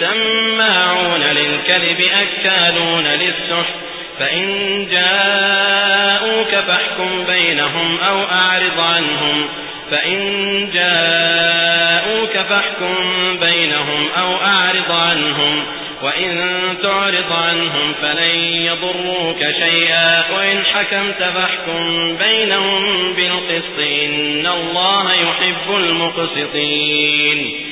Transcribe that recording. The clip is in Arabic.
سماعون للكذب أكالون للسحت فإن جاءوك فاحكم بينهم أو أعرض عنهم. فإن جاءوك فاحكم بينهم أو أعرض عنهم. وإن تعرض عنهم فلن يضروك شيئا. وإن حكمت فاحكم بينهم بالقسط. إن الله يحب المقسطين.